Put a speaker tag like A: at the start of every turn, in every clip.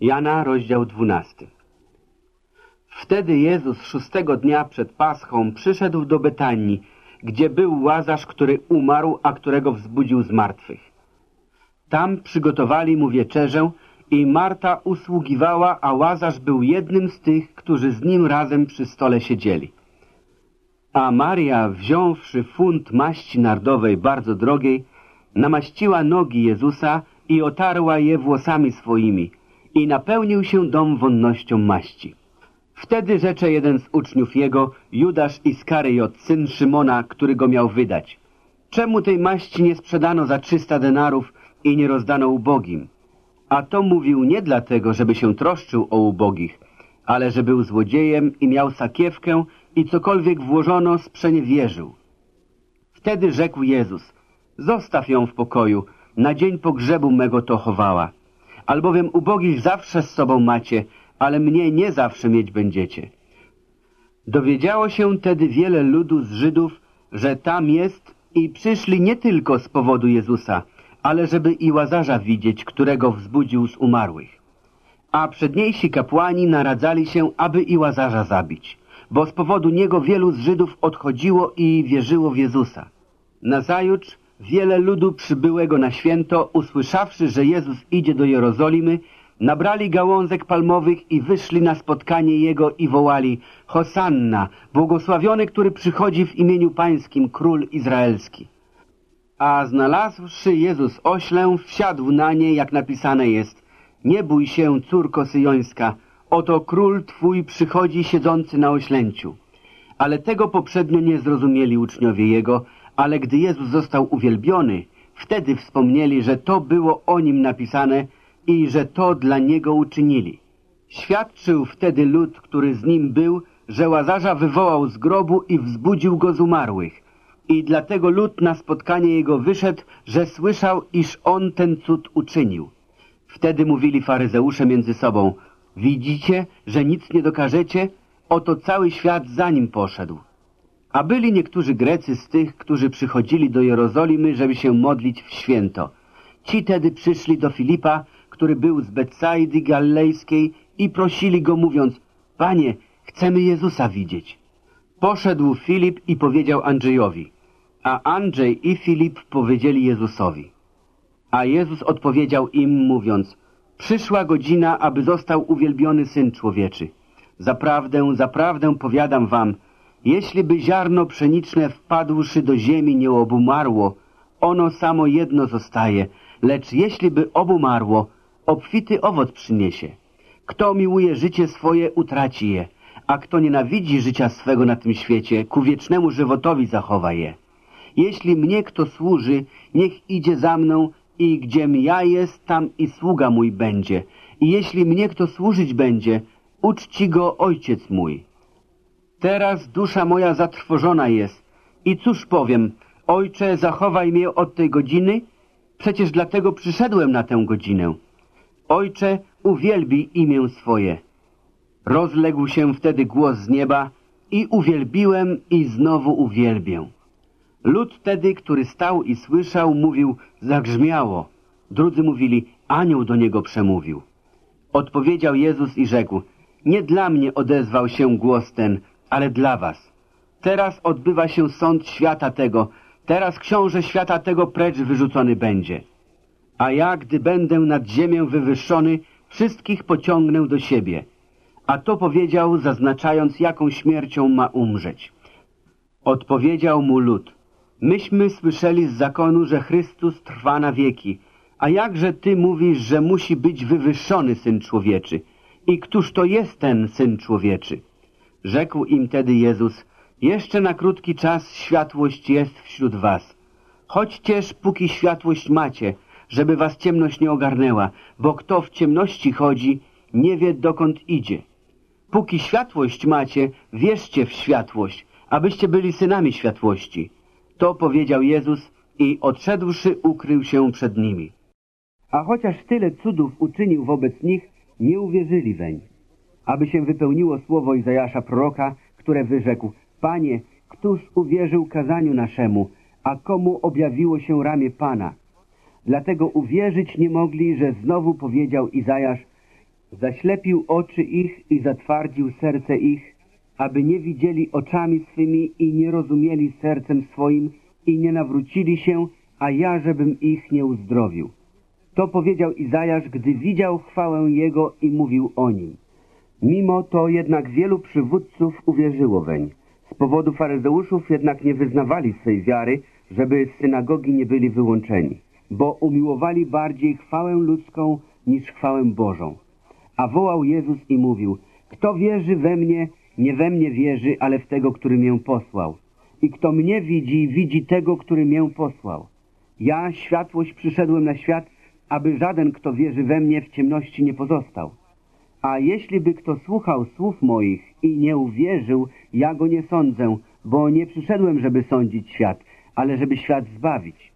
A: Jana, rozdział 12. Wtedy Jezus szóstego dnia przed Paschą przyszedł do Betanii, gdzie był Łazarz, który umarł, a którego wzbudził z martwych. Tam przygotowali mu wieczerzę i Marta usługiwała, a Łazarz był jednym z tych, którzy z nim razem przy stole siedzieli. A Maria, wziąwszy funt maści nardowej bardzo drogiej, namaściła nogi Jezusa i otarła je włosami swoimi i napełnił się dom wonnością maści. Wtedy rzecze jeden z uczniów jego, Judasz Iskaryjot, syn Szymona, który go miał wydać. Czemu tej maści nie sprzedano za trzysta denarów i nie rozdano ubogim? A to mówił nie dlatego, żeby się troszczył o ubogich, ale że był złodziejem i miał sakiewkę i cokolwiek włożono, sprzeniewierzył. Wtedy rzekł Jezus, zostaw ją w pokoju, na dzień pogrzebu mego to chowała. Albowiem ubogich zawsze z sobą macie, ale mnie nie zawsze mieć będziecie. Dowiedziało się tedy wiele ludu z Żydów, że tam jest i przyszli nie tylko z powodu Jezusa, ale żeby i Łazarza widzieć, którego wzbudził z umarłych. A przedniejsi kapłani naradzali się, aby i Łazarza zabić, bo z powodu niego wielu z Żydów odchodziło i wierzyło w Jezusa. Nazajutrz wiele ludu przybyłego na święto, usłyszawszy, że Jezus idzie do Jerozolimy, nabrali gałązek palmowych i wyszli na spotkanie Jego i wołali Hosanna, błogosławiony, który przychodzi w imieniu Pańskim, Król Izraelski. A znalazłszy Jezus oślę, wsiadł na nie, jak napisane jest Nie bój się, córko syjońska, oto Król Twój przychodzi siedzący na oślęciu. Ale tego poprzednio nie zrozumieli uczniowie Jego, ale gdy Jezus został uwielbiony, wtedy wspomnieli, że to było o Nim napisane i że to dla Niego uczynili. Świadczył wtedy lud, który z Nim był, że Łazarza wywołał z grobu i wzbudził go z umarłych. I dlatego lud na spotkanie Jego wyszedł, że słyszał, iż On ten cud uczynił. Wtedy mówili faryzeusze między sobą, widzicie, że nic nie dokażecie? Oto cały świat za Nim poszedł. A byli niektórzy Grecy z tych, którzy przychodzili do Jerozolimy, żeby się modlić w święto. Ci tedy przyszli do Filipa, który był z Betsaidy Galilejskiej i prosili go mówiąc, Panie, chcemy Jezusa widzieć. Poszedł Filip i powiedział Andrzejowi, a Andrzej i Filip powiedzieli Jezusowi. A Jezus odpowiedział im mówiąc, przyszła godzina, aby został uwielbiony Syn Człowieczy. Zaprawdę, zaprawdę powiadam wam, jeśli by ziarno pszeniczne wpadłszy do ziemi nie obumarło, ono samo jedno zostaje, lecz jeśli by obumarło, obfity owoc przyniesie. Kto miłuje życie swoje, utraci je, a kto nienawidzi życia swego na tym świecie, ku wiecznemu żywotowi zachowa je. Jeśli mnie kto służy, niech idzie za mną i gdziem ja jest, tam i sługa mój będzie. I jeśli mnie kto służyć będzie, uczci go ojciec mój. Teraz dusza moja zatrwożona jest. I cóż powiem, ojcze, zachowaj mnie od tej godziny? Przecież dlatego przyszedłem na tę godzinę. Ojcze, uwielbij imię swoje. Rozległ się wtedy głos z nieba i uwielbiłem i znowu uwielbię. Lud wtedy, który stał i słyszał, mówił, zagrzmiało. Drudzy mówili, anioł do niego przemówił. Odpowiedział Jezus i rzekł, nie dla mnie odezwał się głos ten, ale dla was. Teraz odbywa się sąd świata tego, teraz książę świata tego precz wyrzucony będzie. A ja, gdy będę nad ziemię wywyższony, wszystkich pociągnę do siebie. A to powiedział, zaznaczając, jaką śmiercią ma umrzeć. Odpowiedział mu lud. Myśmy słyszeli z zakonu, że Chrystus trwa na wieki, a jakże ty mówisz, że musi być wywyższony Syn Człowieczy? I któż to jest ten Syn Człowieczy? Rzekł im tedy Jezus, jeszcze na krótki czas światłość jest wśród was. Chodźcież, póki światłość macie, żeby was ciemność nie ogarnęła, bo kto w ciemności chodzi, nie wie dokąd idzie. Póki światłość macie, wierzcie w światłość, abyście byli synami światłości. To powiedział Jezus i odszedłszy ukrył się przed nimi. A chociaż tyle cudów uczynił wobec nich, nie uwierzyli weń. Aby się wypełniło słowo Izajasza proroka, które wyrzekł, Panie, któż uwierzył kazaniu naszemu, a komu objawiło się ramię Pana? Dlatego uwierzyć nie mogli, że znowu powiedział Izajasz, Zaślepił oczy ich i zatwardził serce ich, aby nie widzieli oczami swymi i nie rozumieli sercem swoim i nie nawrócili się, a ja, żebym ich nie uzdrowił. To powiedział Izajasz, gdy widział chwałę Jego i mówił o nim. Mimo to jednak wielu przywódców uwierzyło weń. Z powodu faryzeuszów jednak nie wyznawali swej wiary, żeby z synagogi nie byli wyłączeni, bo umiłowali bardziej chwałę ludzką niż chwałę Bożą. A wołał Jezus i mówił, kto wierzy we mnie, nie we mnie wierzy, ale w tego, który mię posłał. I kto mnie widzi, widzi tego, który mię posłał. Ja, światłość, przyszedłem na świat, aby żaden, kto wierzy we mnie, w ciemności nie pozostał. A jeśli by kto słuchał słów moich i nie uwierzył, ja go nie sądzę, bo nie przyszedłem, żeby sądzić świat, ale żeby świat zbawić.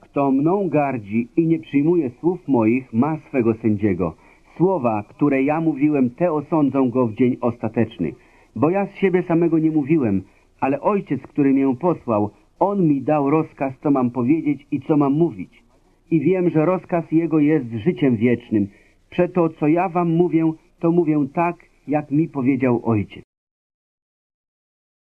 A: Kto mną gardzi i nie przyjmuje słów moich, ma swego sędziego. Słowa, które ja mówiłem, te osądzą go w dzień ostateczny. Bo ja z siebie samego nie mówiłem, ale Ojciec, który mię posłał, On mi dał rozkaz, co mam powiedzieć i co mam mówić. I wiem, że rozkaz Jego jest życiem wiecznym. Przeto, co ja wam mówię, to mówię tak, jak mi powiedział Ojciec.